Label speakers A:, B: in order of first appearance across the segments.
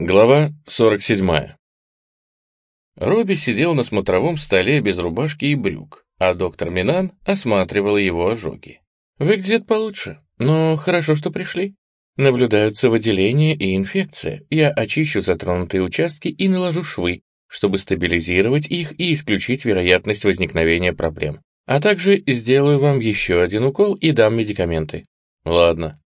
A: Глава 47. Робби сидел на смотровом столе без рубашки и брюк, а доктор Минан осматривал его ожоги. «Выглядит получше, но хорошо, что пришли. Наблюдаются выделения и инфекция. Я очищу затронутые участки и наложу швы, чтобы стабилизировать их и исключить вероятность возникновения проблем. А также сделаю вам еще один укол и дам медикаменты». «Ладно»,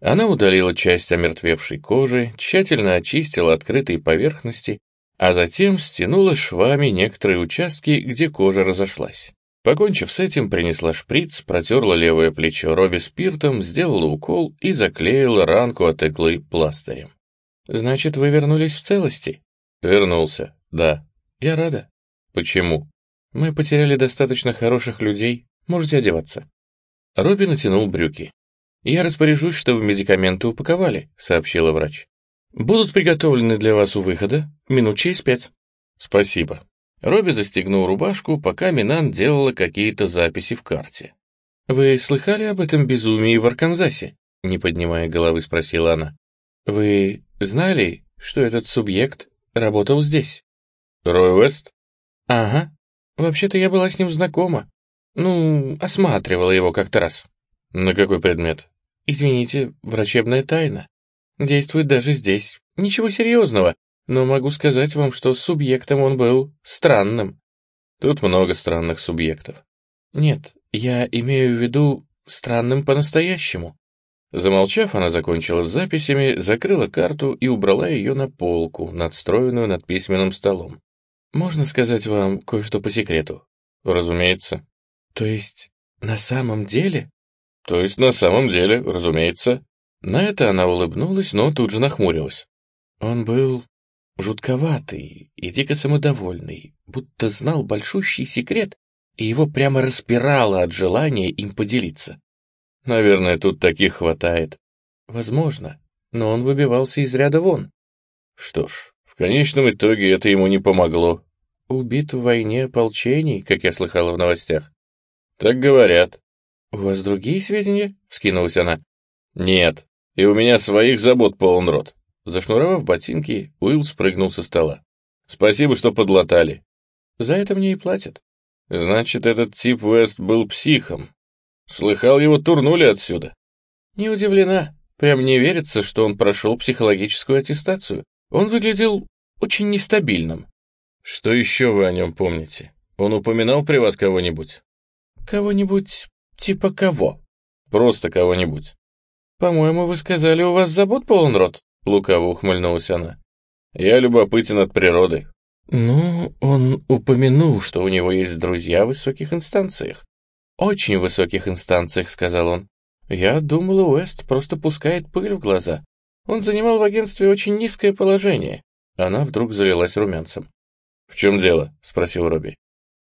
A: она удалила часть омертвевшей кожи, тщательно очистила открытые поверхности, а затем стянула швами некоторые участки, где кожа разошлась. Покончив с этим, принесла шприц, протерла левое плечо Робби спиртом, сделала укол и заклеила ранку от иглы пластырем. «Значит, вы вернулись в целости?» «Вернулся, да». «Я рада». «Почему?» «Мы потеряли достаточно хороших людей. Можете одеваться». Робби натянул брюки. «Я распоряжусь, чтобы медикаменты упаковали», — сообщила врач. «Будут приготовлены для вас у выхода минут через пять». «Спасибо». Робби застегнул рубашку, пока Минан делала какие-то записи в карте. «Вы слыхали об этом безумии в Арканзасе?» — не поднимая головы, спросила она. «Вы знали, что этот субъект работал здесь?» «Рой Уэст?» «Ага. Вообще-то я была с ним знакома. Ну, осматривала его как-то раз». «На какой предмет?» Извините, врачебная тайна. Действует даже здесь. Ничего серьезного, но могу сказать вам, что субъектом он был странным. Тут много странных субъектов. Нет, я имею в виду странным по-настоящему. Замолчав, она закончила с записями, закрыла карту и убрала ее на полку, надстроенную над письменным столом. «Можно сказать вам кое-что по секрету?» «Разумеется». «То есть на самом деле то есть на самом деле, разумеется. На это она улыбнулась, но тут же нахмурилась. Он был жутковатый и дико самодовольный, будто знал большущий секрет, и его прямо распирало от желания им поделиться. Наверное, тут таких хватает. Возможно, но он выбивался из ряда вон. Что ж, в конечном итоге это ему не помогло. Убит в войне ополчений, как я слыхала в новостях. Так говорят. «У вас другие сведения?» — вскинулась она. «Нет, и у меня своих забот полон рот». Зашнуровав ботинки, Уилл спрыгнул со стола. «Спасибо, что подлатали». «За это мне и платят». «Значит, этот тип Уэст был психом. Слыхал, его турнули отсюда». «Не удивлена. Прям не верится, что он прошел психологическую аттестацию. Он выглядел очень нестабильным». «Что еще вы о нем помните? Он упоминал при вас кого-нибудь?» «Кого-нибудь «Типа кого?» «Просто кого-нибудь». «По-моему, вы сказали, у вас забот полон рот?» — лукаво ухмыльнулась она. «Я любопытен от природы». «Ну, он упомянул, что у него есть друзья в высоких инстанциях». «Очень высоких инстанциях», — сказал он. «Я думал, Уэст просто пускает пыль в глаза. Он занимал в агентстве очень низкое положение». Она вдруг залилась румянцем. «В чем дело?» — спросил Робби.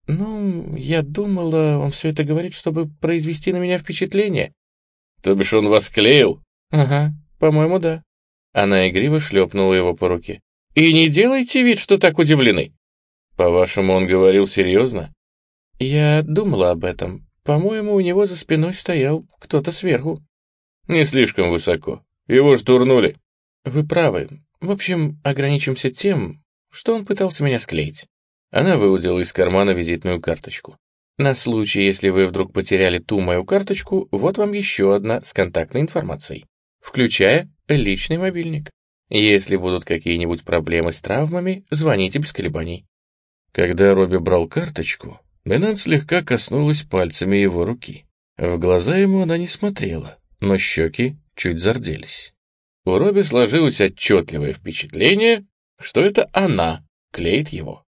A: «Ну, я думала, он все это говорит, чтобы произвести на меня впечатление». «То бишь он вас клеил?» «Ага, по-моему, да». Она игриво шлепнула его по руке. «И не делайте вид, что так удивлены». «По-вашему, он говорил серьезно?» «Я думала об этом. По-моему, у него за спиной стоял кто-то сверху». «Не слишком высоко. Его ж турнули». «Вы правы. В общем, ограничимся тем, что он пытался меня склеить». Она выудила из кармана визитную карточку. На случай, если вы вдруг потеряли ту мою карточку, вот вам еще одна с контактной информацией, включая личный мобильник. Если будут какие-нибудь проблемы с травмами, звоните без колебаний. Когда Робби брал карточку, Бенан слегка коснулась пальцами его руки. В глаза ему она не смотрела, но щеки чуть зарделись. У Робби сложилось отчетливое впечатление, что это она клеит его.